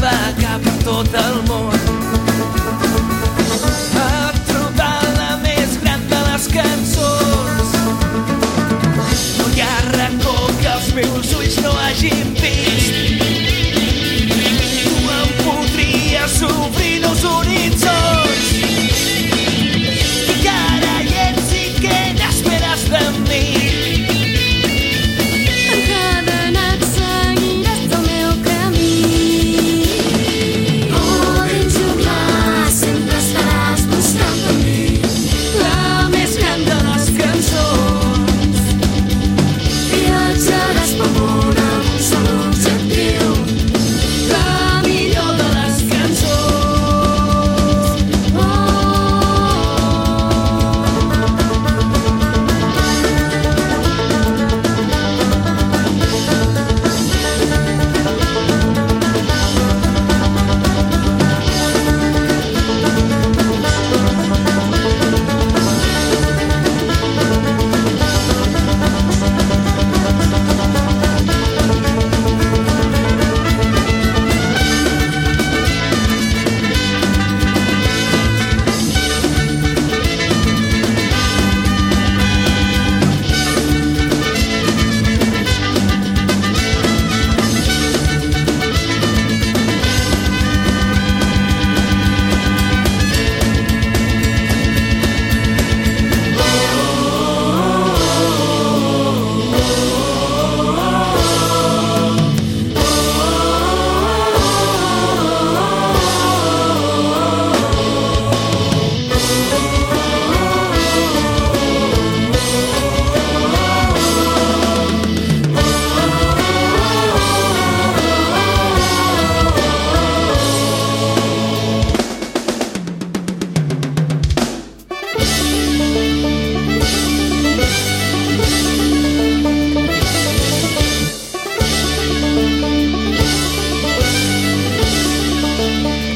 va cap tot el món. Per trobar la més gran de les cançons. No hi ha racó que els meus ulls no hagin vist. Tu em podries obrir